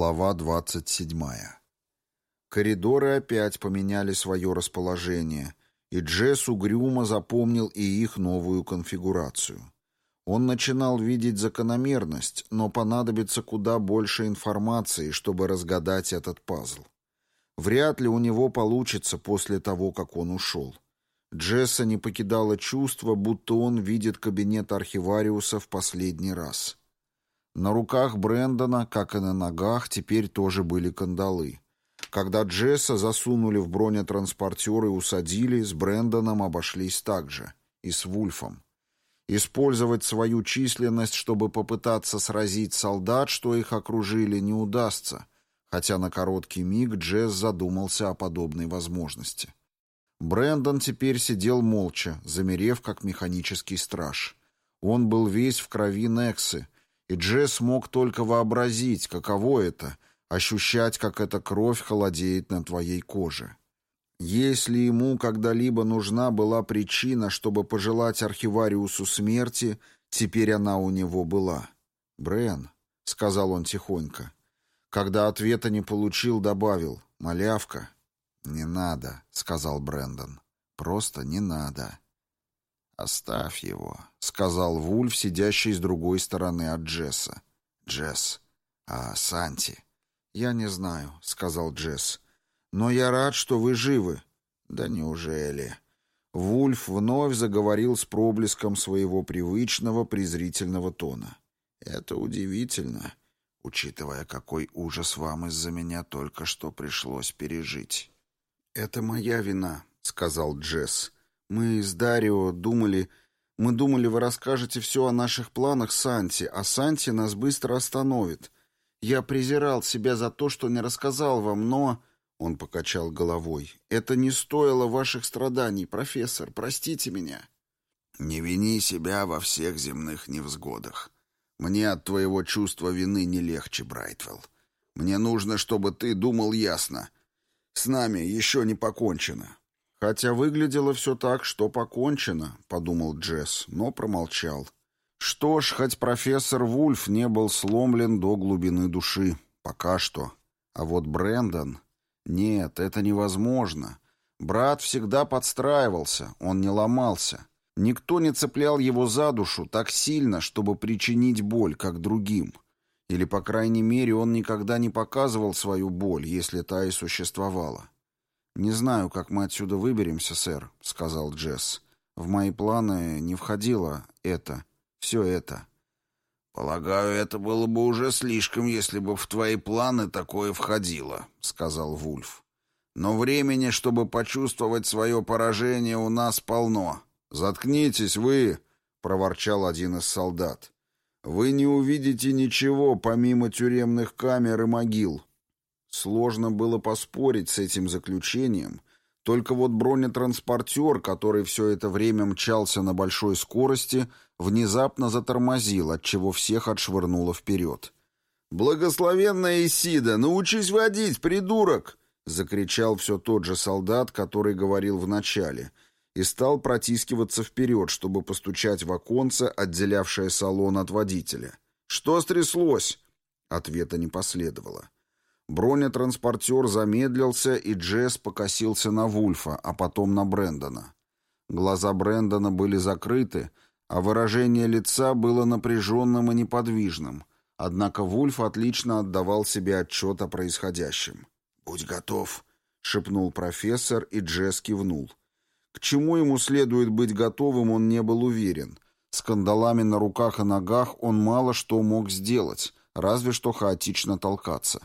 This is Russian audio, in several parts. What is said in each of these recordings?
Глава 27. Коридоры опять поменяли свое расположение, и Джесс угрюмо запомнил и их новую конфигурацию. Он начинал видеть закономерность, но понадобится куда больше информации, чтобы разгадать этот пазл. Вряд ли у него получится после того, как он ушел. Джесса не покидало чувство, будто он видит кабинет архивариуса в последний раз — на руках Брэндона, как и на ногах, теперь тоже были кандалы. Когда Джесса засунули в бронетранспортер и усадили, с Брэндоном обошлись так же. И с Вульфом. Использовать свою численность, чтобы попытаться сразить солдат, что их окружили, не удастся, хотя на короткий миг Джесс задумался о подобной возможности. Брэндон теперь сидел молча, замерев как механический страж. Он был весь в крови Нексы, и Джесс мог только вообразить, каково это — ощущать, как эта кровь холодеет на твоей коже. Если ему когда-либо нужна была причина, чтобы пожелать архивариусу смерти, теперь она у него была. «Брен», — сказал он тихонько. Когда ответа не получил, добавил «Малявка». «Не надо», — сказал Брэндон. «Просто не надо». «Оставь его», — сказал Вульф, сидящий с другой стороны от Джесса. «Джесс. А Санти?» «Я не знаю», — сказал Джесс. «Но я рад, что вы живы». «Да неужели?» Вульф вновь заговорил с проблеском своего привычного презрительного тона. «Это удивительно, учитывая, какой ужас вам из-за меня только что пришлось пережить». «Это моя вина», — сказал Джесс. Мы с Дарио думали... Мы думали, вы расскажете все о наших планах Санти, а Санти нас быстро остановит. Я презирал себя за то, что не рассказал вам, но...» Он покачал головой. «Это не стоило ваших страданий, профессор. Простите меня». «Не вини себя во всех земных невзгодах. Мне от твоего чувства вины не легче, Брайтвелл. Мне нужно, чтобы ты думал ясно. С нами еще не покончено. «Хотя выглядело все так, что покончено», — подумал Джесс, но промолчал. Что ж, хоть профессор Вульф не был сломлен до глубины души. Пока что. А вот Брэндон... Нет, это невозможно. Брат всегда подстраивался, он не ломался. Никто не цеплял его за душу так сильно, чтобы причинить боль, как другим. Или, по крайней мере, он никогда не показывал свою боль, если та и существовала. «Не знаю, как мы отсюда выберемся, сэр», — сказал Джесс. «В мои планы не входило это, все это». «Полагаю, это было бы уже слишком, если бы в твои планы такое входило», — сказал Вульф. «Но времени, чтобы почувствовать свое поражение, у нас полно. Заткнитесь вы!» — проворчал один из солдат. «Вы не увидите ничего, помимо тюремных камер и могил. Сложно было поспорить с этим заключением, только вот бронетранспортер, который все это время мчался на большой скорости, внезапно затормозил, отчего всех отшвырнуло вперед. «Благословенная Исида, научись водить, придурок!» — закричал все тот же солдат, который говорил в начале, и стал протискиваться вперед, чтобы постучать в оконце, отделявшее салон от водителя. «Что стряслось?» Ответа не последовало. Бронетранспортер замедлился, и Джесс покосился на Вульфа, а потом на Брэндона. Глаза Брэндона были закрыты, а выражение лица было напряженным и неподвижным. Однако Вульф отлично отдавал себе отчет о происходящем. «Будь готов», — шепнул профессор, и Джесс кивнул. К чему ему следует быть готовым, он не был уверен. С кандалами на руках и ногах он мало что мог сделать, разве что хаотично толкаться.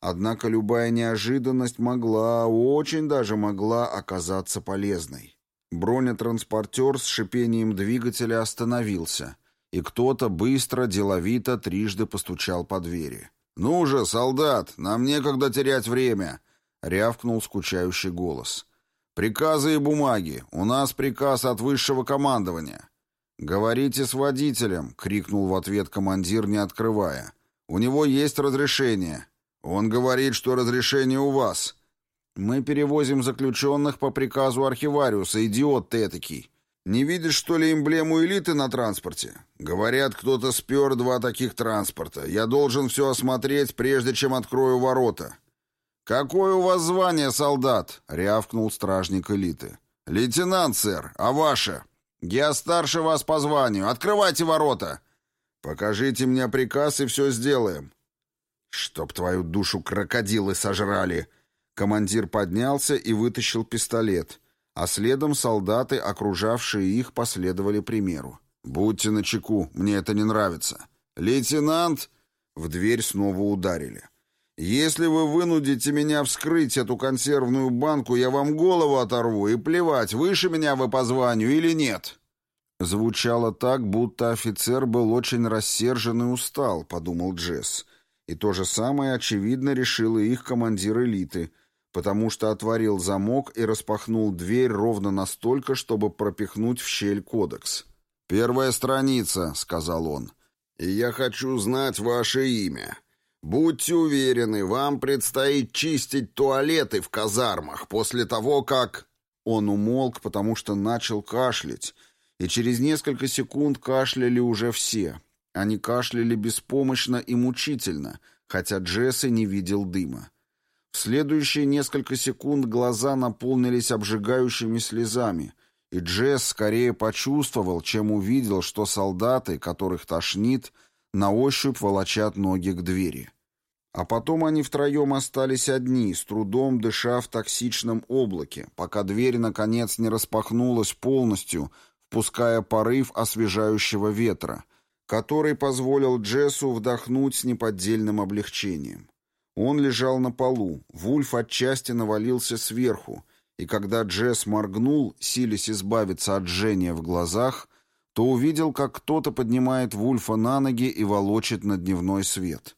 Однако любая неожиданность могла, очень даже могла оказаться полезной. Бронетранспортер с шипением двигателя остановился, и кто-то быстро, деловито трижды постучал по двери. «Ну же, солдат, нам некогда терять время!» — рявкнул скучающий голос. «Приказы и бумаги. У нас приказ от высшего командования». «Говорите с водителем!» — крикнул в ответ командир, не открывая. «У него есть разрешение. «Он говорит, что разрешение у вас». «Мы перевозим заключенных по приказу архивариуса, идиот ты этакий». Не видишь, что ли, эмблему элиты на транспорте? Говорят, кто-то спер два таких транспорта. Я должен все осмотреть, прежде чем открою ворота. «Какое у вас звание, солдат?» — рявкнул стражник элиты. «Лейтенант, сэр. А ваше?» «Я старше вас по званию. Открывайте ворота!» «Покажите мне приказ, и все сделаем». «Чтоб твою душу крокодилы сожрали!» Командир поднялся и вытащил пистолет, а следом солдаты, окружавшие их, последовали примеру. «Будьте начеку, мне это не нравится». «Лейтенант!» В дверь снова ударили. «Если вы вынудите меня вскрыть эту консервную банку, я вам голову оторву, и плевать, выше меня вы по званию или нет». Звучало так, будто офицер был очень рассержен и устал, подумал Джесс. И то же самое, очевидно, решил и их командир элиты, потому что отворил замок и распахнул дверь ровно настолько, чтобы пропихнуть в щель кодекс. «Первая страница», — сказал он. «И я хочу знать ваше имя. Будьте уверены, вам предстоит чистить туалеты в казармах после того, как...» Он умолк, потому что начал кашлять, и через несколько секунд кашляли уже все. Они кашляли беспомощно и мучительно, хотя Джесси не видел дыма. В следующие несколько секунд глаза наполнились обжигающими слезами, и Джесс скорее почувствовал, чем увидел, что солдаты, которых тошнит, на ощупь волочат ноги к двери. А потом они втроем остались одни, с трудом дыша в токсичном облаке, пока дверь, наконец, не распахнулась полностью, впуская порыв освежающего ветра, который позволил Джессу вдохнуть с неподдельным облегчением. Он лежал на полу, Вульф отчасти навалился сверху, и когда Джесс моргнул, силясь избавиться от жжения в глазах, то увидел, как кто-то поднимает Вульфа на ноги и волочит на дневной свет.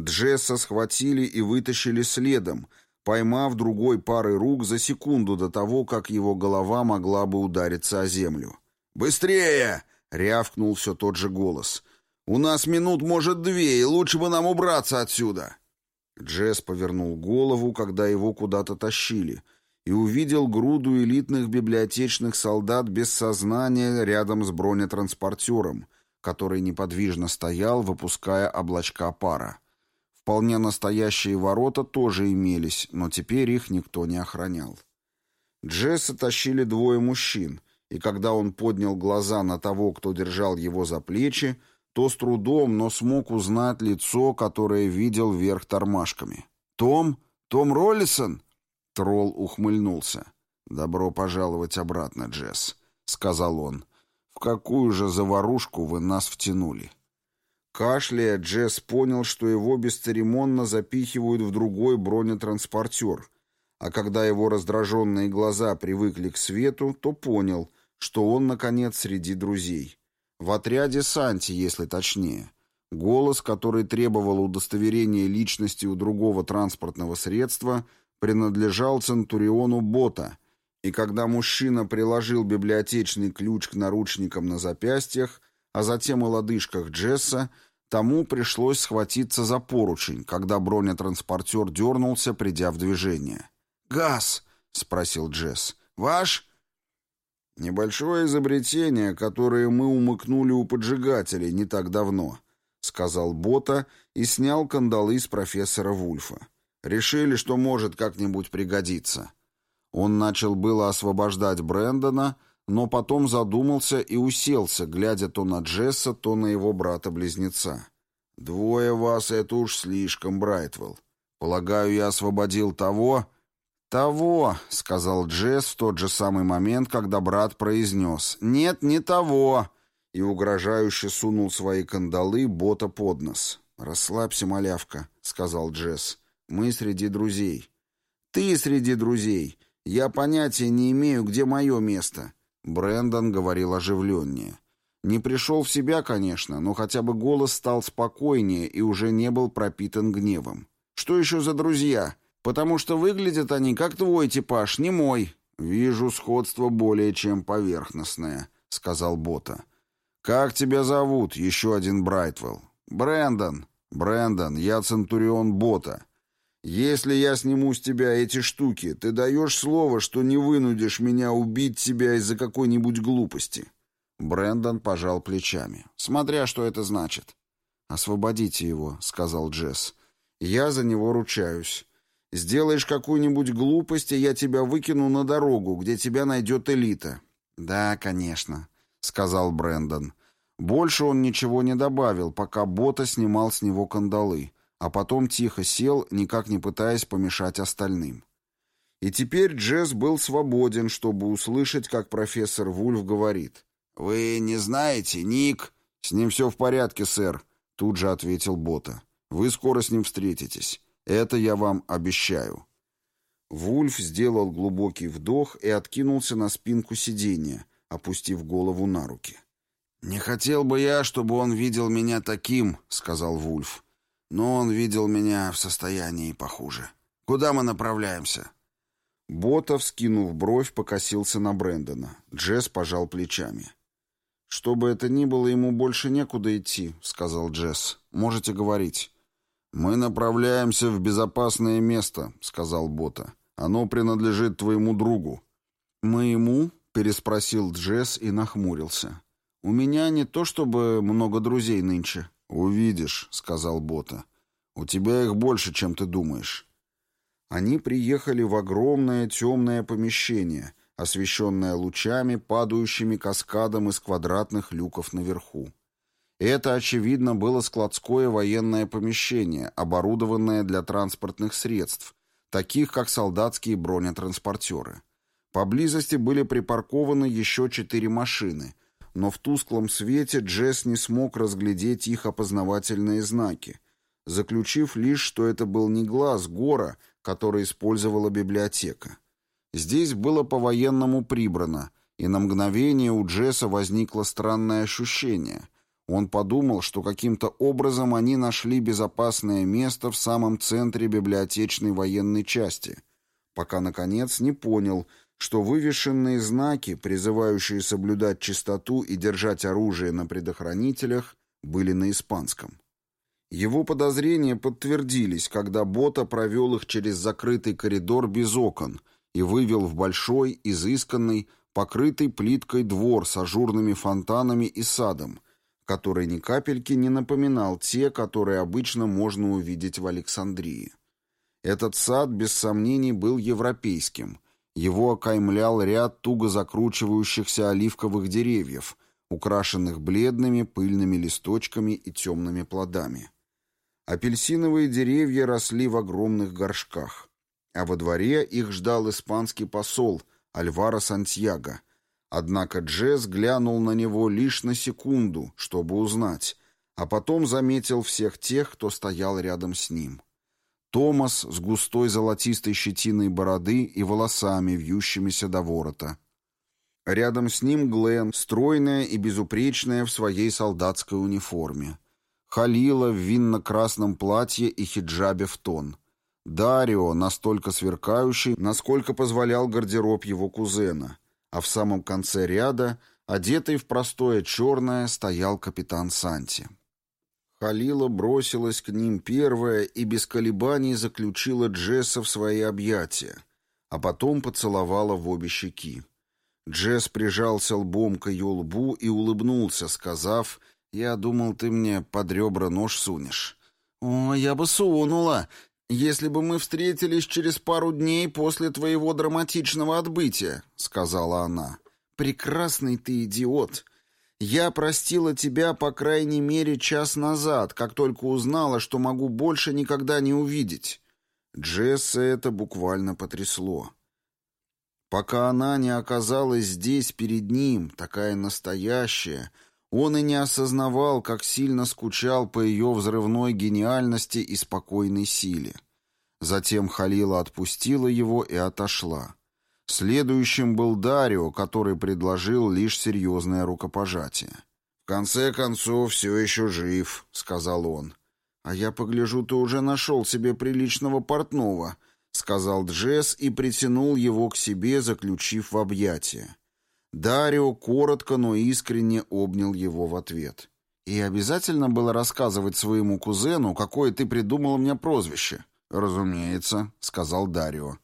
Джесса схватили и вытащили следом, поймав другой парой рук за секунду до того, как его голова могла бы удариться о землю. «Быстрее!» — рявкнул все тот же голос. «У нас минут, может, две, и лучше бы нам убраться отсюда!» Джесс повернул голову, когда его куда-то тащили, и увидел груду элитных библиотечных солдат без сознания рядом с бронетранспортером, который неподвижно стоял, выпуская облачка пара. Вполне настоящие ворота тоже имелись, но теперь их никто не охранял. Джесса тащили двое мужчин, и когда он поднял глаза на того, кто держал его за плечи, то с трудом, но смог узнать лицо, которое видел вверх тормашками. «Том? Том Роллисон?» Тролл ухмыльнулся. «Добро пожаловать обратно, Джесс», — сказал он. «В какую же заварушку вы нас втянули?» Кашляя, Джесс понял, что его бесцеремонно запихивают в другой бронетранспортер, а когда его раздраженные глаза привыкли к свету, то понял, что он, наконец, среди друзей. В отряде Санти, если точнее. Голос, который требовал удостоверения личности у другого транспортного средства, принадлежал Центуриону Бота, и когда мужчина приложил библиотечный ключ к наручникам на запястьях, а затем и лодыжках Джесса, тому пришлось схватиться за поручень, когда бронетранспортер дернулся, придя в движение. «Газ?» — спросил Джесс. «Ваш?» «Небольшое изобретение, которое мы умыкнули у поджигателей не так давно», — сказал Бота и снял кандалы с профессора Вульфа. «Решили, что может как-нибудь пригодиться». Он начал было освобождать Брэндона, но потом задумался и уселся, глядя то на Джесса, то на его брата-близнеца. «Двое вас — это уж слишком, Брайтвелл. Полагаю, я освободил того...» «Того», — сказал Джесс в тот же самый момент, когда брат произнес «Нет, не того», и угрожающе сунул свои кандалы бота под нос. «Расслабься, малявка», — сказал Джесс. «Мы среди друзей». «Ты среди друзей. Я понятия не имею, где мое место». Брэндон говорил оживленнее. Не пришел в себя, конечно, но хотя бы голос стал спокойнее и уже не был пропитан гневом. «Что еще за друзья?» Потому что выглядят они как твой типаж, не мой. Вижу сходство более чем поверхностное, сказал Бота. Как тебя зовут? Еще один Брайтвелл. Брэндон. Брэндон, я Центурион Бота. Если я сниму с тебя эти штуки, ты даешь слово, что не вынудишь меня убить тебя из-за какой-нибудь глупости?» Брэндон пожал плечами. «Смотря, что это значит». «Освободите его», — сказал Джесс. «Я за него ручаюсь. Сделаешь какую-нибудь глупость, и я тебя выкину на дорогу, где тебя найдет элита». «Да, конечно», — сказал Брэндон. Больше он ничего не добавил, пока Бота снимал с него кандалы, а потом тихо сел, никак не пытаясь помешать остальным. И теперь Джесс был свободен, чтобы услышать, как профессор Вульф говорит. «Вы не знаете, Ник?» «С ним все в порядке, сэр», — тут же ответил Бота. «Вы скоро с ним встретитесь. Это я вам обещаю». Вульф сделал глубокий вдох и откинулся на спинку сиденья, опустив голову на руки. «Не хотел бы я, чтобы он видел меня таким», — сказал Вульф. «Но он видел меня в состоянии похуже. Куда мы направляемся?» Бота, вскинув бровь, покосился на Брэндона. Джесс пожал плечами. «Что бы это ни было, ему больше некуда идти», — сказал Джесс. «Можете говорить». «Мы направляемся в безопасное место», — сказал Бота. «Оно принадлежит твоему другу». «Моему?» — переспросил Джесс и нахмурился. «У меня не то чтобы много друзей нынче». «Увидишь», — сказал Бота. «У тебя их больше, чем ты думаешь». Они приехали в огромное темное помещение, освещенное лучами, падающими каскадом из квадратных люков наверху. Это, очевидно, было складское военное помещение, оборудованное для транспортных средств, таких как солдатские бронетранспортеры. Поблизости были припаркованы еще четыре машины, но в тусклом свете Джесс не смог разглядеть их опознавательные знаки, заключив лишь, что это был не глаз Гора, который использовала библиотека. Здесь было по-военному прибрано, и на мгновение у Джесса возникло странное ощущение. Он подумал, что каким-то образом они нашли безопасное место в самом центре библиотечной военной части, пока, наконец, не понял, что вывешенные знаки, призывающие соблюдать чистоту и держать оружие на предохранителях, были на испанском. Его подозрения подтвердились, когда Бота провел их через закрытый коридор без окон и вывел в большой, изысканный, покрытый плиткой двор с ажурными фонтанами и садом, который ни капельки не напоминал те, которые обычно можно увидеть в Александрии. Этот сад, без сомнений, был европейским – его окаймлял ряд туго закручивающихся оливковых деревьев, украшенных бледными пыльными листочками и темными плодами. Апельсиновые деревья росли в огромных горшках, а во дворе их ждал испанский посол Альваро Сантьяго. Однако Джесс глянул на него лишь на секунду, чтобы узнать, а потом заметил всех тех, кто стоял рядом с ним. Томас с густой золотистой щетиной бороды и волосами, вьющимися до ворота. Рядом с ним Глен, стройная и безупречная в своей солдатской униформе. Халила в винно-красном платье и хиджабе в тон. Дарио, настолько сверкающий, насколько позволял гардероб его кузена. А в самом конце ряда, одетый в простое черное, стоял капитан Санти. Халила бросилась к ним первая и без колебаний заключила Джесса в свои объятия, а потом поцеловала в обе щеки. Джесс прижался лбом к ее лбу и улыбнулся, сказав, «Я думал, ты мне под ребра нож сунешь». «О, я бы сунула, если бы мы встретились через пару дней после твоего драматичного отбытия», — сказала она. «Прекрасный ты идиот. Я простила тебя, по крайней мере, час назад, как только узнала, что могу больше никогда не увидеть. Джесса это буквально потрясло. Пока она не оказалась здесь перед ним, такая настоящая, он и не осознавал, как сильно скучал по ее взрывной гениальности и спокойной силе. Затем Халила отпустила его и отошла. Следующим был Дарио, который предложил лишь серьезное рукопожатие. «В конце концов, все еще жив», — сказал он. «А я погляжу, ты уже нашел себе приличного портного», — сказал Джесс и притянул его к себе, заключив в объятия. Дарио коротко, но искренне обнял его в ответ. «И обязательно было рассказывать своему кузену, какое ты придумал мне прозвище?» «Разумеется», — сказал Дарио.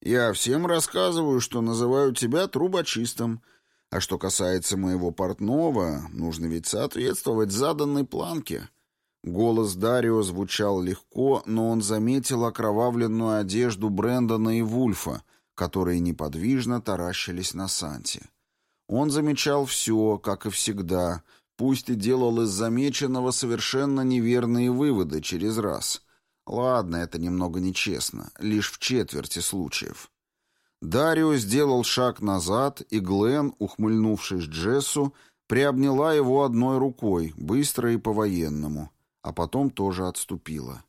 «Я всем рассказываю, что называю тебя трубочистом. А что касается моего портного, нужно ведь соответствовать заданной планке». Голос Дарио звучал легко, но он заметил окровавленную одежду Брэндона и Вульфа, которые неподвижно таращились на Санти. Он замечал все, как и всегда, пусть и делал из замеченного совершенно неверные выводы через раз. Ладно, это немного нечестно, лишь в четверти случаев. Дарио сделал шаг назад, и Глен, ухмыльнувшись Джессу, приобняла его одной рукой, быстро и по-военному, а потом тоже отступила.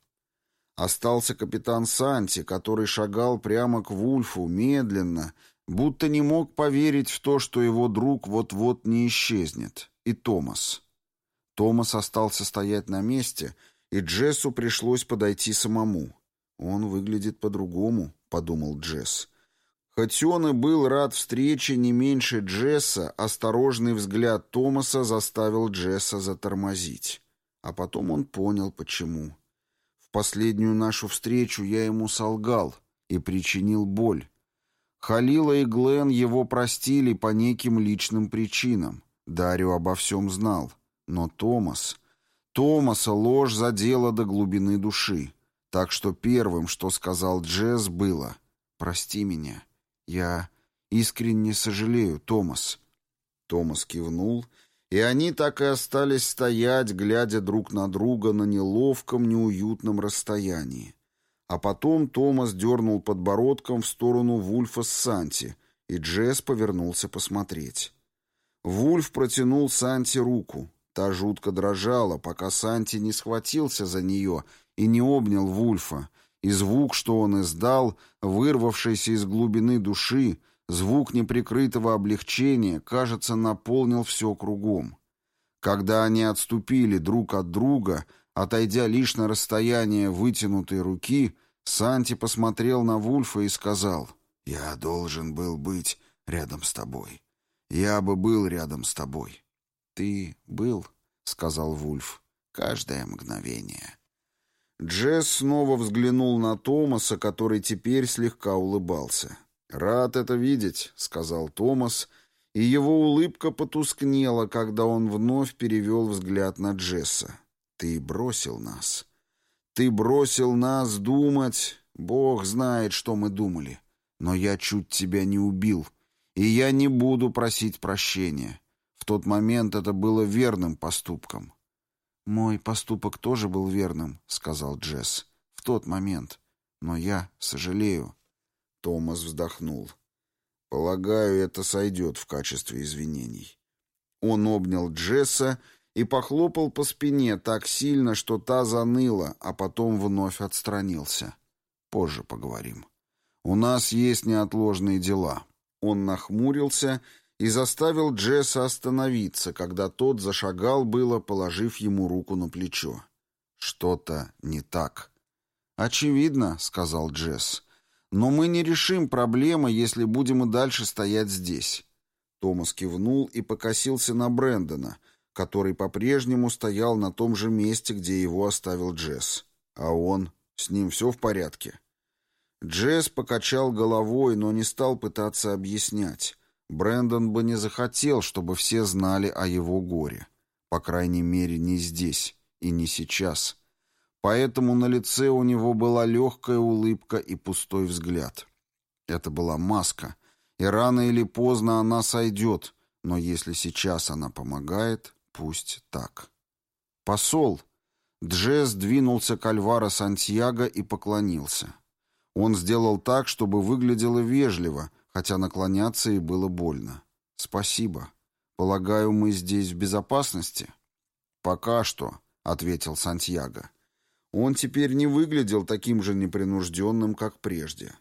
Остался капитан Санти, который шагал прямо к Вульфу, медленно, будто не мог поверить в то, что его друг вот-вот не исчезнет. И Томас. Томас остался стоять на месте, и Джессу пришлось подойти самому. «Он выглядит по-другому», — подумал Джесс. Хоть он и был рад встрече не меньше Джесса, осторожный взгляд Томаса заставил Джесса затормозить. А потом он понял, почему. Последнюю нашу встречу я ему солгал и причинил боль. Халила и Глен его простили по неким личным причинам. Дарио обо всем знал. Но Томас... Томаса ложь задела до глубины души. Так что первым, что сказал Джесс, было «Прости меня». «Я искренне сожалею, Томас». Томас кивнул, и они так и остались стоять, глядя друг на друга на неловком, неуютном расстоянии. А потом Томас дернул подбородком в сторону Вульфа с Санти, и Джесс повернулся посмотреть. Вульф протянул Санти руку. Та жутко дрожала, пока Санти не схватился за нее и не обнял Вульфа, и звук, что он издал, вырвавшийся из глубины души, звук неприкрытого облегчения, кажется, наполнил все кругом. Когда они отступили друг от друга, отойдя лишь на расстояние вытянутой руки, Санти посмотрел на Вульфа и сказал, «Я должен был быть рядом с тобой. Я бы был рядом с тобой». «Ты был», — сказал Вульф, — «каждое мгновение». Джесс снова взглянул на Томаса, который теперь слегка улыбался. «Рад это видеть», — сказал Томас, и его улыбка потускнела, когда он вновь перевел взгляд на Джесса. «Ты бросил нас. Ты бросил нас думать. Бог знает, что мы думали. Но я чуть тебя не убил, и я не буду просить прощения. В тот момент это было верным поступком. «Мой поступок тоже был верным», — сказал Джесс. «В тот момент. Но я сожалею». Томас вздохнул. «Полагаю, это сойдет в качестве извинений». Он обнял Джесса и похлопал по спине так сильно, что та заныла, а потом вновь отстранился. «Позже поговорим. У нас есть неотложные дела». Он нахмурился и заставил Джесса остановиться, когда тот зашагал было, положив ему руку на плечо. «Что-то не так». «Очевидно», — сказал Джесс. «Но мы не решим проблемы, если будем и дальше стоять здесь». Томас кивнул и покосился на Брэндона, который по-прежнему стоял на том же месте, где его оставил Джесс. А он? С ним все в порядке? Джесс покачал головой, но не стал пытаться объяснять. Брэндон бы не захотел, чтобы все знали о его горе. По крайней мере, не здесь и не сейчас. Поэтому на лице у него была легкая улыбка и пустой взгляд. Это была маска, и рано или поздно она сойдет, но если сейчас она помогает, пусть так. «Посол!» Джесс двинулся к Альваро Сантьяго и поклонился. Он сделал так, чтобы выглядело вежливо — хотя наклоняться и было больно. «Спасибо. Полагаю, мы здесь в безопасности?» «Пока что», — ответил Сантьяго. Он теперь не выглядел таким же непринужденным, как прежде.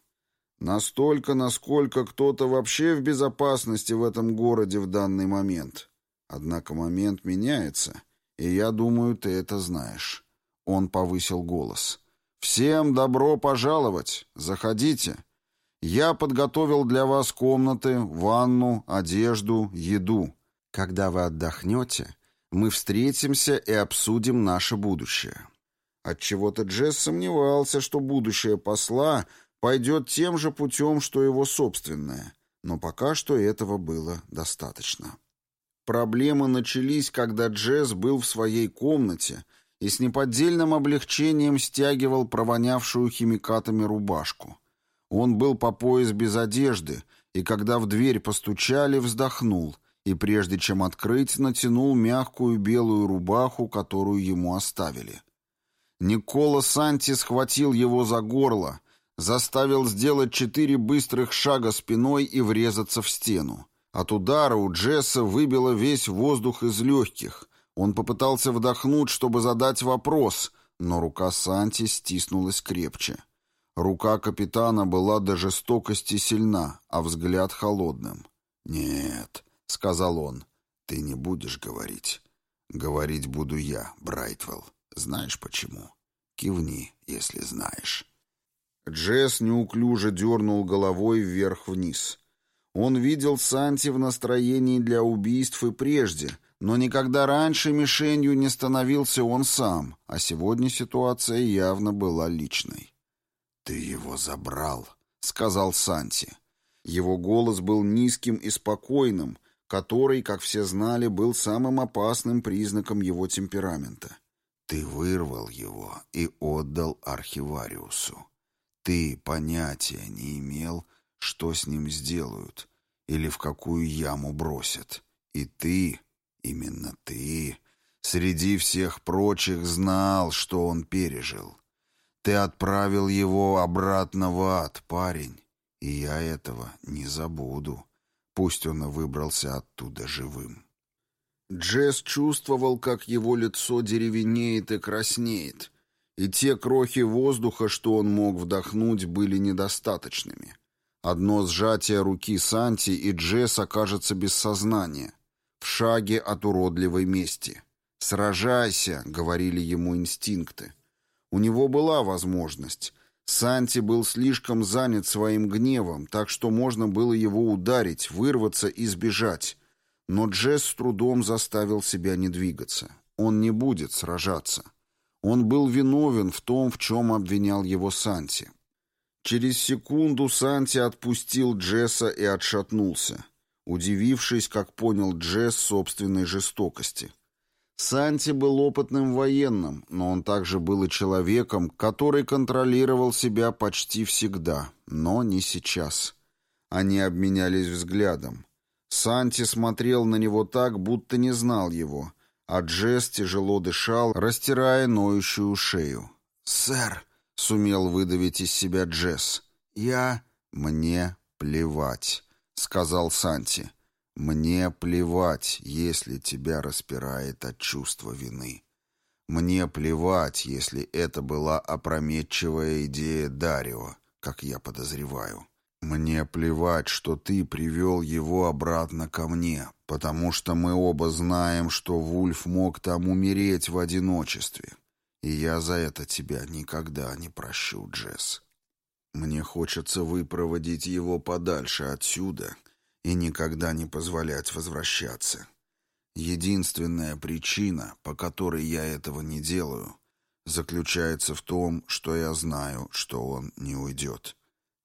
Настолько, насколько кто-то вообще в безопасности в этом городе в данный момент. Однако момент меняется, и я думаю, ты это знаешь. Он повысил голос. «Всем добро пожаловать! Заходите!» Я подготовил для вас комнаты, ванну, одежду, еду. Когда вы отдохнете, мы встретимся и обсудим наше будущее. Отчего-то Джесс сомневался, что будущее посла пойдет тем же путем, что его собственное, но пока что этого было достаточно. Проблемы начались, когда Джесс был в своей комнате и с неподдельным облегчением стягивал провонявшую химикатами рубашку. Он был по пояс без одежды, и когда в дверь постучали, вздохнул, и прежде чем открыть, натянул мягкую белую рубаху, которую ему оставили. Никола Санти схватил его за горло, заставил сделать четыре быстрых шага спиной и врезаться в стену. От удара у Джесса выбило весь воздух из легких. Он попытался вдохнуть, чтобы задать вопрос, но рука Санти стиснулась крепче. Рука капитана была до жестокости сильна, а взгляд холодным. «Нет», — сказал он, — «ты не будешь говорить. Говорить буду я, Брайтвелл. Знаешь почему? Кивни, если знаешь». Джесс неуклюже дернул головой вверх-вниз. Он видел Санти в настроении для убийств и прежде, но никогда раньше мишенью не становился он сам, а сегодня ситуация явно была личной. «Ты его забрал», — сказал Санти. Его голос был низким и спокойным, который, как все знали, был самым опасным признаком его темперамента. «Ты вырвал его и отдал архивариусу. Ты понятия не имел, что с ним сделают или в какую яму бросят. И ты, именно ты, среди всех прочих знал, что он пережил. Ты отправил его обратно в ад, парень, и я этого не забуду. Пусть он и выбрался оттуда живым. Джесс чувствовал, как его лицо деревенеет и краснеет, и те крохи воздуха, что он мог вдохнуть, были недостаточными. Одно сжатие руки Санти, и Джесс окажется без сознания, в шаге от уродливой мести. «Сражайся», — говорили ему инстинкты. У него была возможность. Санти был слишком занят своим гневом, так что можно было его ударить, вырваться и сбежать. Но Джесс с трудом заставил себя не двигаться. Он не будет сражаться. Он был виновен в том, в чем обвинял его Санти. Через секунду Санти отпустил Джесса и отшатнулся, удивившись, как понял Джесс собственной жестокости. Санти был опытным военным, но он также был и человеком, который контролировал себя почти всегда, но не сейчас. Они обменялись взглядом. Санти смотрел на него так, будто не знал его, а Джесс тяжело дышал, растирая ноющую шею. «Сэр!» — сумел выдавить из себя Джесс. «Я...» «Мне плевать», — сказал Санти. «Мне плевать, если тебя распирает от чувства вины. Мне плевать, если это была опрометчивая идея Дарио, как я подозреваю. Мне плевать, что ты привел его обратно ко мне, потому что мы оба знаем, что Вульф мог там умереть в одиночестве. И я за это тебя никогда не прощу, Джесс. Мне хочется выпроводить его подальше отсюда и никогда не позволять возвращаться. Единственная причина, по которой я этого не делаю, заключается в том, что я знаю, что он не уйдет.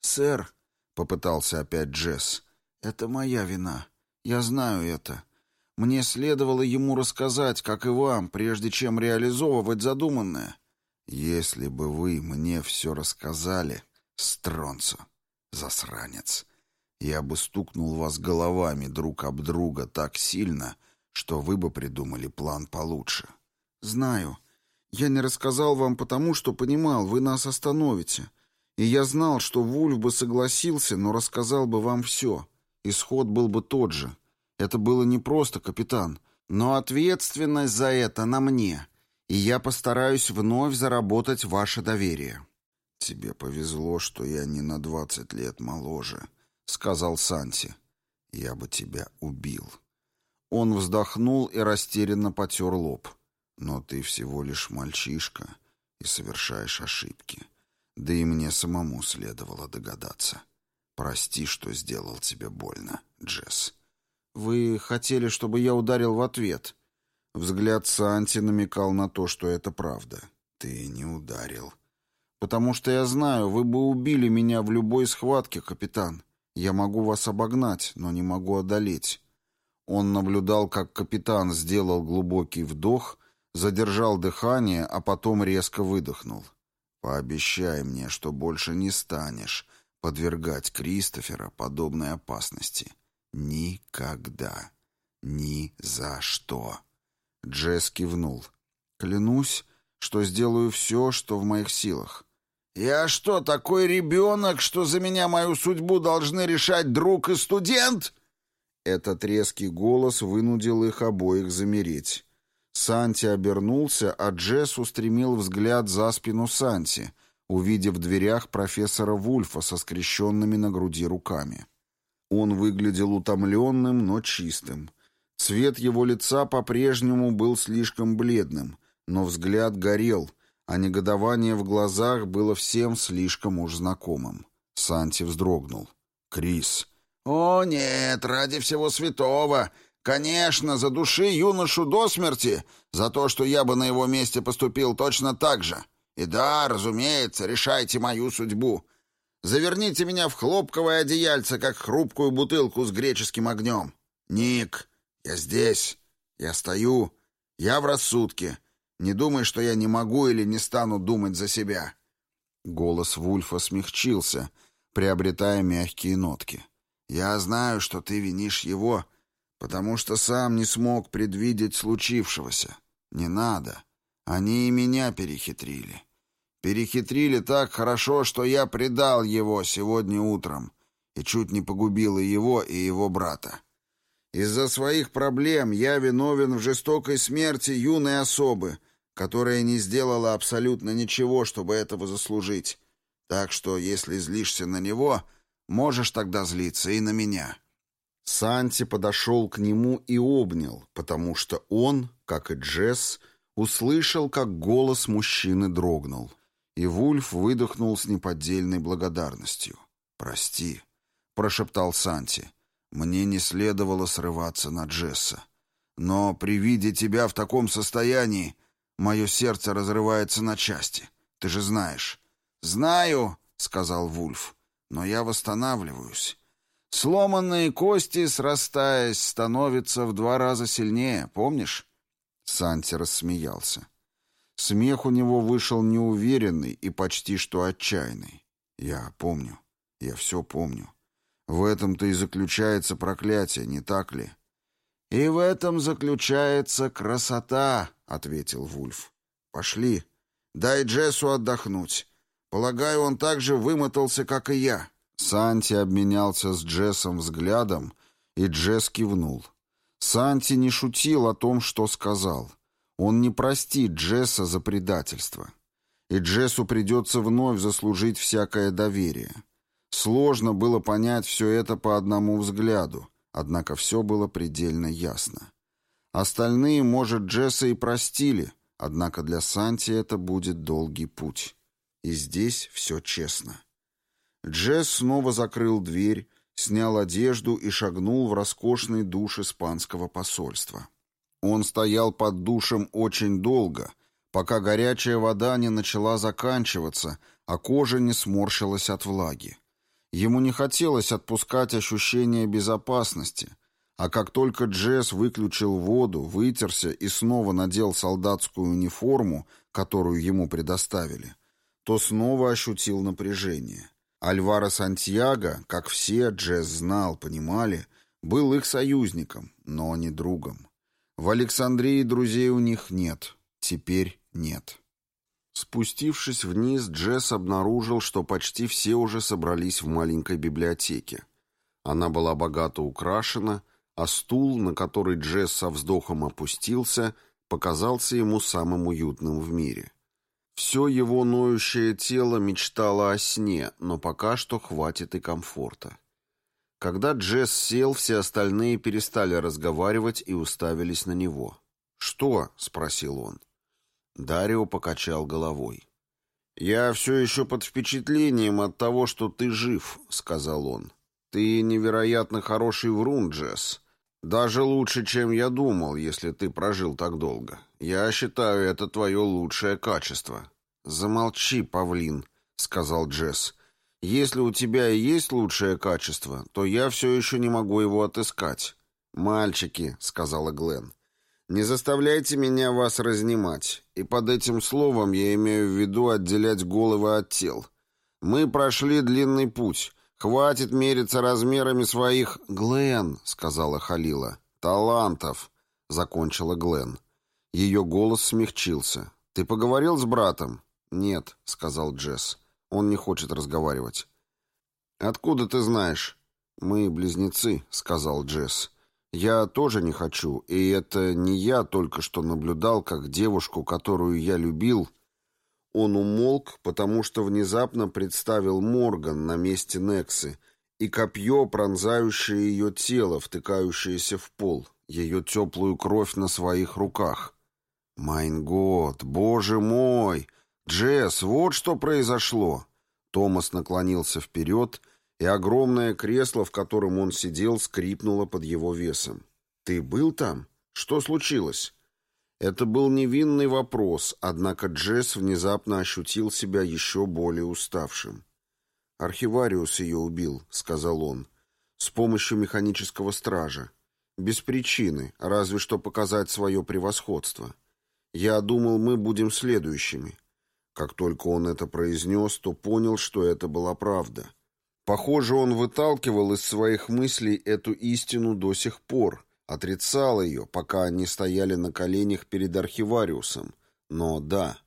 «Сэр», — попытался опять Джесс, — «это моя вина. Я знаю это. Мне следовало ему рассказать, как и вам, прежде чем реализовывать задуманное. Если бы вы мне все рассказали, стронцо, засранец, я бы стукнул вас головами друг об друга так сильно, что вы бы придумали план получше. Знаю. Я не рассказал вам потому, что понимал, вы нас остановите. И я знал, что Вульф бы согласился, но рассказал бы вам все. Исход был бы тот же — это было не просто, капитан, но ответственность за это на мне, и я постараюсь вновь заработать ваше доверие». «Тебе повезло, что я не на двадцать лет моложе», — сказал Санти. «Я бы тебя убил». Он вздохнул и растерянно потер лоб. «Но ты всего лишь мальчишка и совершаешь ошибки. Да и мне самому следовало догадаться. Прости, что сделал тебе больно, Джесс». «Вы хотели, чтобы я ударил в ответ?» Взгляд Санти намекал на то, что это правда. Ты не ударил. Потому что я знаю, вы бы убили меня в любой схватке, капитан. Я могу вас обогнать, но не могу одолеть. Он наблюдал, как капитан сделал глубокий вдох, задержал дыхание, а потом резко выдохнул. «Пообещай мне, что больше не станешь подвергать Кристофера подобной опасности. Никогда. Ни за что». Джесс кивнул. «Клянусь, что сделаю все, что в моих силах». «Я что, такой ребенок, что за меня мою судьбу должны решать друг и студент?» Этот резкий голос вынудил их обоих замереть. Санти обернулся, а Джесс устремил взгляд за спину Санти, увидев в дверях профессора Вульфа со скрещенными на груди руками. Он выглядел утомленным, но чистым. Цвет его лица по-прежнему был слишком бледным, но взгляд горел, а негодование в глазах было всем слишком уж знакомым. Санти вздрогнул. «Крис!» «О, нет, ради всего святого! Конечно, за души юношу до смерти, за то, что я бы на его месте поступил точно так же. И да, разумеется, решайте мою судьбу. Заверните меня в хлопковое одеяльце, как хрупкую бутылку с греческим огнем. Ник, я здесь, я стою, я в рассудке. Не думай, что я не могу или не стану думать за себя». Голос Вульфа смягчился, приобретая мягкие нотки. Я знаю, что ты винишь его, потому что сам не смог предвидеть случившегося. Не надо. Они и меня перехитрили. Перехитрили так хорошо, что я предал его сегодня утром и чуть не погубил и его, и его брата. Из-за своих проблем я виновен в жестокой смерти юной особы, которая не сделала абсолютно ничего, чтобы этого заслужить. Так что, если злишься на него, Можешь тогда злиться и на меня». Санти подошел к нему и обнял, потому что он, как и Джесс, услышал, как голос мужчины дрогнул. И Вульф выдохнул с неподдельной благодарностью. «Прости», — прошептал Санти, — «мне не следовало срываться на Джесса. Но при виде тебя в таком состоянии мое сердце разрывается на части. Ты же знаешь». «Знаю», — сказал Вульф но я восстанавливаюсь. Сломанные кости, срастаясь, становятся в два раза сильнее, помнишь?» Санти рассмеялся. Смех у него вышел неуверенный и почти что отчаянный. «Я помню. Я все помню. В этом-то и заключается проклятие, не так ли?» «И в этом заключается красота», — ответил Вульф. «Пошли. Дай Джессу отдохнуть. Полагаю, он так же вымотался, как и я». Санти обменялся с Джессом взглядом, и Джесс кивнул. Санти не шутил о том, что сказал. Он не простит Джесса за предательство. И Джессу придется вновь заслужить всякое доверие. Сложно было понять все это по одному взгляду, однако все было предельно ясно. Остальные, может, Джесса и простили, однако для Санти это будет долгий путь. И здесь все честно. Джесс снова закрыл дверь, снял одежду и шагнул в роскошный душ испанского посольства. Он стоял под душем очень долго, пока горячая вода не начала заканчиваться, а кожа не сморщилась от влаги. Ему не хотелось отпускать ощущение безопасности, а как только Джесс выключил воду, вытерся и снова надел солдатскую униформу, которую ему предоставили, то снова ощутил напряжение. Альваро Сантьяго, как все Джесс знал, понимали, был их союзником, но не другом. В Александрии друзей у них нет. Теперь нет. Спустившись вниз, Джесс обнаружил, что почти все уже собрались в маленькой библиотеке. Она была богато украшена, а стул, на который Джесс со вздохом опустился, показался ему самым уютным в мире. Все его ноющее тело мечтало о сне, но пока что хватит и комфорта. Когда Джесс сел, все остальные перестали разговаривать и уставились на него. «Что?» — спросил он. Дарио покачал головой. «Я все еще под впечатлением от того, что ты жив», — сказал он. «Ты невероятно хороший врун, Джесс. «Даже лучше, чем я думал, если ты прожил так долго. Я считаю, это твое лучшее качество». «Замолчи, павлин», — сказал Джесс. «Если у тебя и есть лучшее качество, то я все еще не могу его отыскать». «Мальчики», — сказала Глен, — «не заставляйте меня вас разнимать, и под этим словом я имею в виду отделять головы от тел. Мы прошли длинный путь». «Хватит мериться размерами своих...» «Глен», — сказала Халила. «Талантов», — закончила Глен. Ее голос смягчился. «Ты поговорил с братом?» «Нет», — сказал Джесс. «Он не хочет разговаривать». «Откуда ты знаешь?» «Мы близнецы», — сказал Джесс. «Я тоже не хочу, и это не я только что наблюдал, как девушку, которую я любил, он умолк, потому что внезапно представил Морган на месте Нексы и копье, пронзающее ее тело, втыкающееся в пол, ее теплую кровь на своих руках. «Майн год, боже мой! Джесс, вот что произошло!» Томас наклонился вперед, и огромное кресло, в котором он сидел, скрипнуло под его весом. «Ты был там? Что случилось?» Это был невинный вопрос, однако Джесс внезапно ощутил себя еще более уставшим. «Архивариус ее убил», — сказал он, — «с помощью механического стража. Без причины, разве что показать свое превосходство. Я думал, мы будем следующими». Как только он это произнес, то понял, что это была правда. Похоже, он выталкивал из своих мыслей эту истину до сих пор, Отрицал ее, пока они стояли на коленях перед архивариусом. Но да,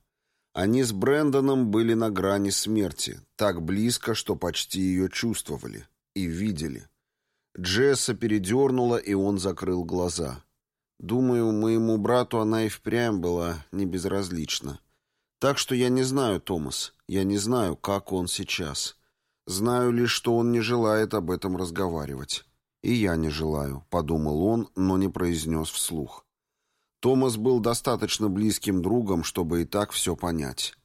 они с Брэндоном были на грани смерти, так близко, что почти ее чувствовали и видели. Джесса передернула, и он закрыл глаза. Думаю, моему брату она и впрямь была не безразлична. Так что я не знаю, Томас, я не знаю, как он сейчас. Знаю лишь, что он не желает об этом разговаривать. «И я не желаю», — подумал он, но не произнес вслух. Томас был достаточно близким другом, чтобы и так все понять.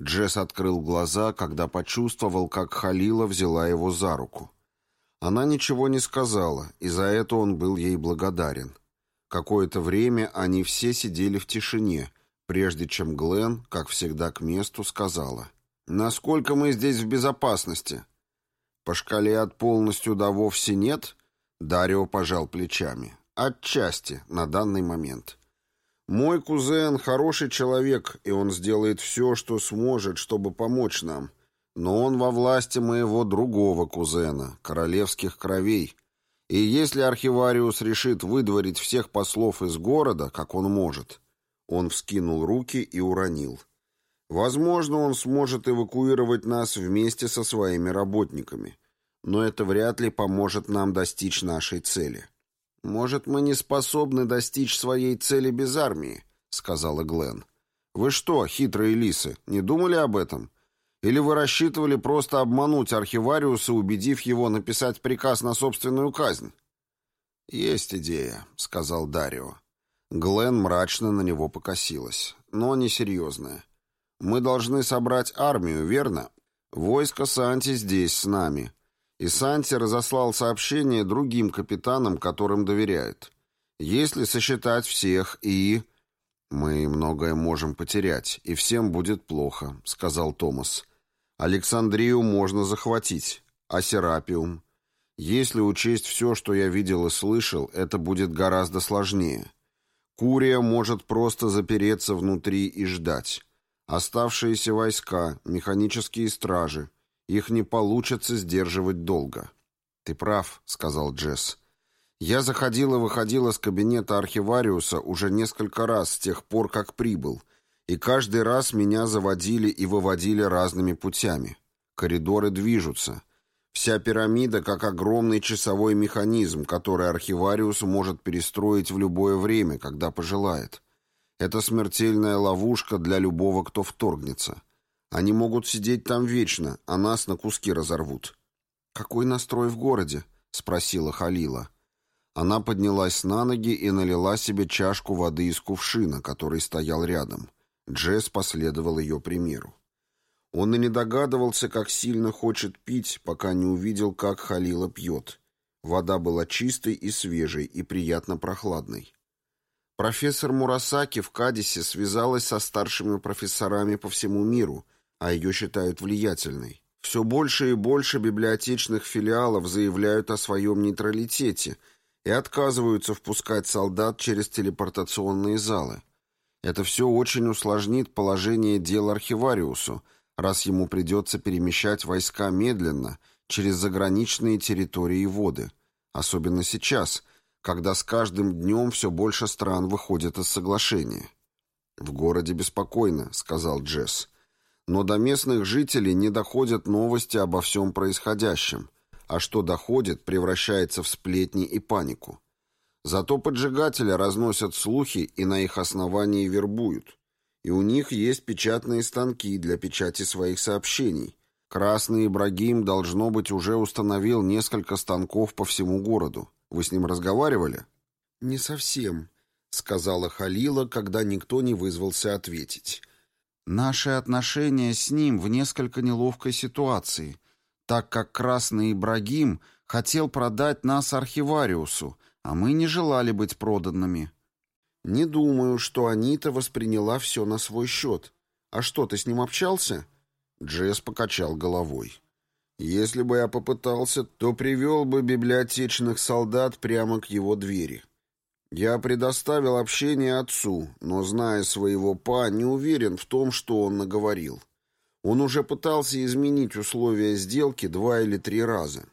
Джесс открыл глаза, когда почувствовал, как Халила взяла его за руку. Она ничего не сказала, и за это он был ей благодарен. Какое-то время они все сидели в тишине, прежде чем Глен, как всегда к месту, сказала. «Насколько мы здесь в безопасности?» «По шкале от полностью до вовсе нет?» Дарио пожал плечами. Отчасти, на данный момент. Мой кузен хороший человек, и он сделает все, что сможет, чтобы помочь нам. Но он во власти моего другого кузена, королевских кровей. И если архивариус решит выдворить всех послов из города, как он может, он вскинул руки и уронил. Возможно, он сможет эвакуировать нас вместе со своими работниками но это вряд ли поможет нам достичь нашей цели. Может, мы не способны достичь своей цели без армии, сказала Глен. Вы что, хитрые лисы, не думали об этом? Или вы рассчитывали просто обмануть архивариуса, убедив его написать приказ на собственную казнь? Есть идея, сказал Дарио. Глен мрачно на него покосилась, но несерьезная. Мы должны собрать армию, верно? Войско Санти здесь с нами. И Санти разослал сообщение другим капитанам, которым доверяет. Если сосчитать всех и... «Мы многое можем потерять, и всем будет плохо», — сказал Томас. «Александрию можно захватить, а Серапиум? Если учесть все, что я видел и слышал, это будет гораздо сложнее. Курия может просто запереться внутри и ждать. Оставшиеся войска, механические стражи, их не получится сдерживать долго. «Ты прав», — сказал Джесс. «Я заходил и выходил из кабинета архивариуса уже несколько раз с тех пор, как прибыл, и каждый раз меня заводили и выводили разными путями. Коридоры движутся. Вся пирамида как огромный часовой механизм, который архивариус может перестроить в любое время, когда пожелает. Это смертельная ловушка для любого, кто вторгнется. Они могут сидеть там вечно, а нас на куски разорвут». «Какой настрой в городе?» — спросила Халила. Она поднялась на ноги и налила себе чашку воды из кувшина, который стоял рядом. Джесс последовал ее примеру. Он и не догадывался, как сильно хочет пить, пока не увидел, как Халила пьет. Вода была чистой и свежей, и приятно прохладной. Профессор Мурасаки в Кадисе связалась со старшими профессорами по всему миру, а ее считают влиятельной. Все больше и больше библиотечных филиалов заявляют о своем нейтралитете и отказываются впускать солдат через телепортационные залы. Это все очень усложнит положение дел архивариусу, раз ему придется перемещать войска медленно через заграничные территории воды, особенно сейчас, когда с каждым днем все больше стран выходят из соглашения. «В городе беспокойно», — сказал Джесс. Но до местных жителей не доходят новости обо всем происходящем, а что доходит, превращается в сплетни и панику. Зато поджигатели разносят слухи и на их основании вербуют. И у них есть печатные станки для печати своих сообщений. Красный Ибрагим, должно быть, уже установил несколько станков по всему городу. Вы с ним разговаривали? «Не совсем», — сказала Халила, когда никто не вызвался ответить. Наши отношения с ним в несколько неловкой ситуации, так как Красный Ибрагим хотел продать нас архивариусу, а мы не желали быть проданными. Не думаю, что Анита восприняла все на свой счет. А что, ты с ним общался? Джесс покачал головой. Если бы я попытался, то привел бы библиотечных солдат прямо к его двери. Я предоставил общение отцу, но, зная своего па, не уверен в том, что он наговорил. Он уже пытался изменить условия сделки два или три раза.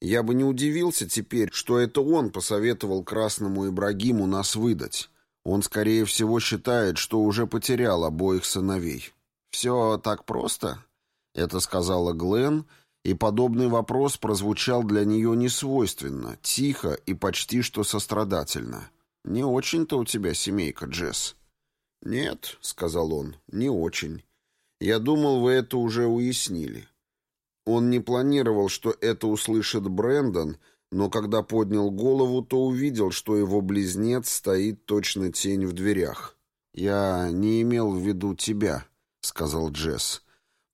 Я бы не удивился теперь, что это он посоветовал Красному Ибрагиму нас выдать. Он, скорее всего, считает, что уже потерял обоих сыновей. «Все так просто?» — это сказала Глен, и подобный вопрос прозвучал для нее несвойственно, тихо и почти что сострадательно. «Не очень-то у тебя семейка, Джесс». «Нет», — сказал он, — «не очень. Я думал, вы это уже уяснили». Он не планировал, что это услышит Брэндон, но когда поднял голову, то увидел, что его близнец стоит точно тень в дверях. «Я не имел в виду тебя», — сказал Джесс.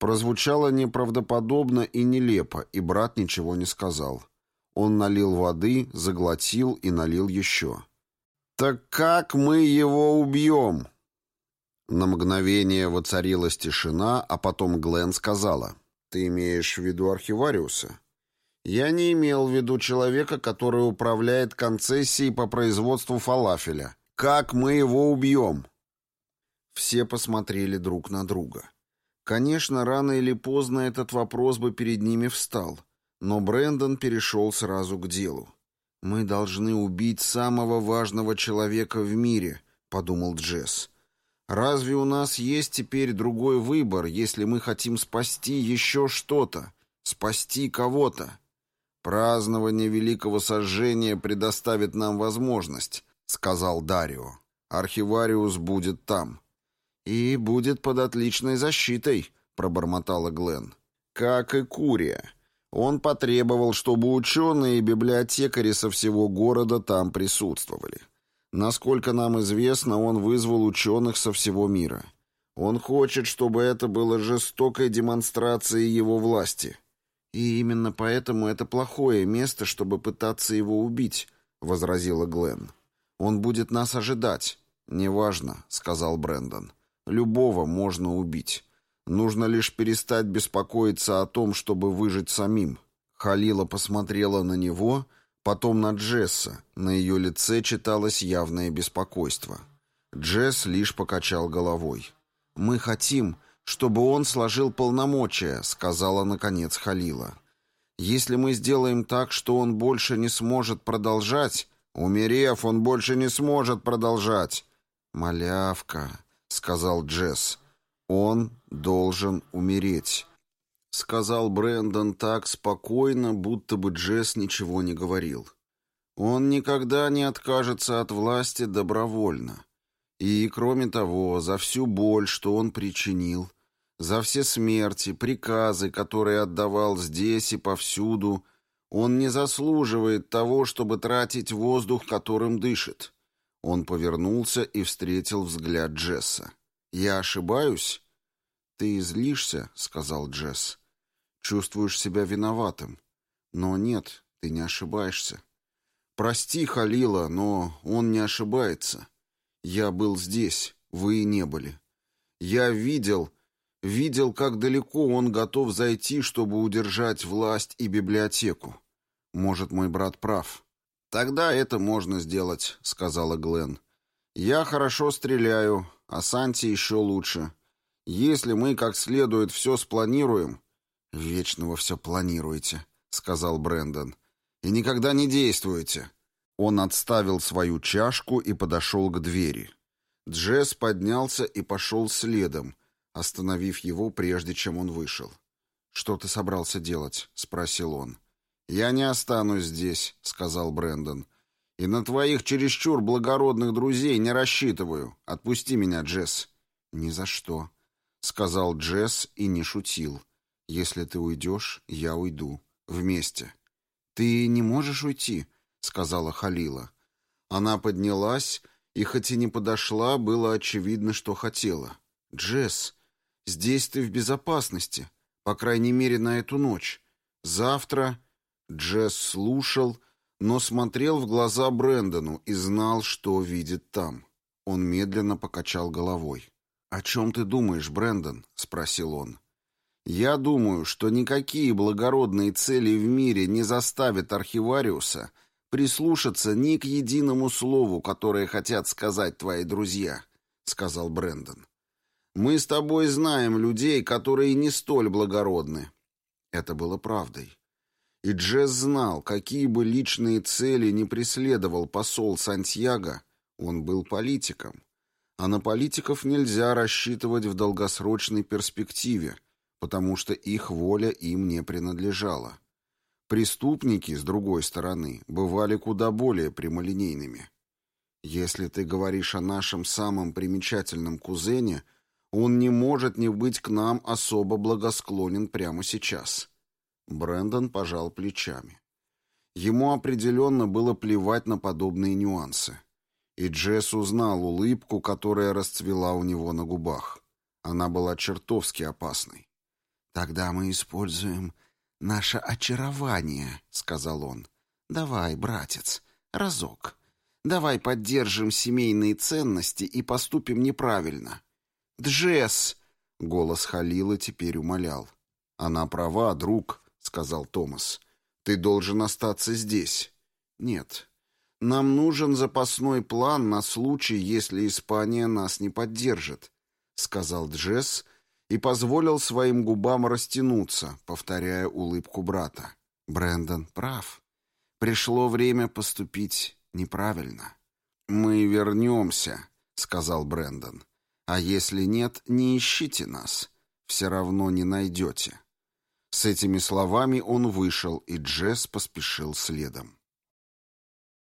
Прозвучало неправдоподобно и нелепо, и брат ничего не сказал. Он налил воды, заглотил и налил еще. «Так как мы его убьем?» На мгновение воцарилась тишина, а потом Глен сказала. «Ты имеешь в виду архивариуса?» «Я не имел в виду человека, который управляет концессией по производству фалафеля. Как мы его убьем?» Все посмотрели друг на друга. Конечно, рано или поздно этот вопрос бы перед ними встал, но Брэндон перешел сразу к делу. «Мы должны убить самого важного человека в мире», — подумал Джесс. «Разве у нас есть теперь другой выбор, если мы хотим спасти еще что-то, спасти кого-то?» «Празднование Великого Сожжения предоставит нам возможность», — сказал Дарио. «Архивариус будет там». «И будет под отличной защитой», — пробормотала Глен. «Как и Курия». Он потребовал, чтобы ученые и библиотекари со всего города там присутствовали. Насколько нам известно, он вызвал ученых со всего мира. Он хочет, чтобы это было жестокой демонстрацией его власти. И именно поэтому это плохое место, чтобы пытаться его убить, — возразила Глен. Он будет нас ожидать. «Неважно», — сказал Брэндон. «Любого можно убить. Нужно лишь перестать беспокоиться о том, чтобы выжить самим. Халила посмотрела на него, потом на Джесса. На ее лице читалось явное беспокойство. Джесс лишь покачал головой. «Мы хотим, чтобы он сложил полномочия», — сказала, наконец, Халила. «Если мы сделаем так, что он больше не сможет продолжать...» «Умерев, он больше не сможет продолжать». «Малявка», — сказал Джесс. «Он должен умереть», — сказал Брэндон так спокойно, будто бы Джесс ничего не говорил. «Он никогда не откажется от власти добровольно. И, кроме того, за всю боль, что он причинил, за все смерти, приказы, которые отдавал здесь и повсюду, он не заслуживает того, чтобы тратить воздух, которым дышит». Он повернулся и встретил взгляд Джесса. «Я ошибаюсь?» «Ты злишься», — сказал Джесс. «Чувствуешь себя виноватым. Но нет, Ты не ошибаешься. Прости, Халила, но он не ошибается. Я был здесь, вы не были. Я видел, видел, как далеко он готов зайти, чтобы удержать власть и библиотеку. Может, мой брат прав. Тогда это можно сделать, сказала Глен. Я хорошо стреляю, а Санти еще лучше. Если мы как следует все спланируем... Вечно вы все планируете, сказал Брэндон. И никогда не действуете. Он отставил свою чашку и подошел к двери. Джесс поднялся и пошел следом, остановив его, прежде чем он вышел. «Что ты собрался делать?» — спросил он. «Я не останусь здесь», — сказал Брэндон. «И на твоих чересчур благородных друзей не рассчитываю. Отпусти меня, Джесс». «Ни за что», — сказал Джесс и не шутил. «Если ты уйдешь, я уйду. Вместе». «Ты не можешь уйти», — сказала Халила. Она поднялась, и хоть и не подошла, было очевидно, что хотела. «Джесс, здесь ты в безопасности, по крайней мере, на эту ночь. Завтра...» Джесс слушал, но смотрел в глаза Брэндону и знал, что видит там. Он медленно покачал головой. «О чем ты думаешь, Брэндон?» — спросил он. «Я думаю, что никакие благородные цели в мире не заставят архивариуса прислушаться ни к единому слову, которое хотят сказать твои друзья», — сказал Брэндон. «Мы с тобой знаем людей, которые не столь благородны». Это было правдой. И Джесс знал, какие бы личные цели не преследовал посол Сантьяго, он был политиком. А на политиков нельзя рассчитывать в долгосрочной перспективе, потому что их воля им не принадлежала. Преступники, с другой стороны, бывали куда более прямолинейными. Если ты говоришь о нашем самом примечательном кузене, он не может не быть к нам особо благосклонен прямо сейчас. Брендон пожал плечами. Ему определенно было плевать на подобные нюансы. И Джесс узнал улыбку, которая расцвела у него на губах. Она была чертовски опасной. «Тогда мы используем наше очарование», — сказал он. «Давай, братец, разок. Давай поддержим семейные ценности и поступим неправильно». «Джесс!» — голос Халила теперь умолял. «Она права, друг», — сказал Томас. «Ты должен остаться здесь». «Нет. Нам нужен запасной план на случай, если Испания нас не поддержит», — сказал Джесс и позволил своим губам растянуться, повторяя улыбку брата. Брендон прав. Пришло время поступить неправильно. «Мы вернемся», — сказал Брендон. «А если нет, не ищите нас. Все равно не найдете». С этими словами он вышел, и Джесс поспешил следом.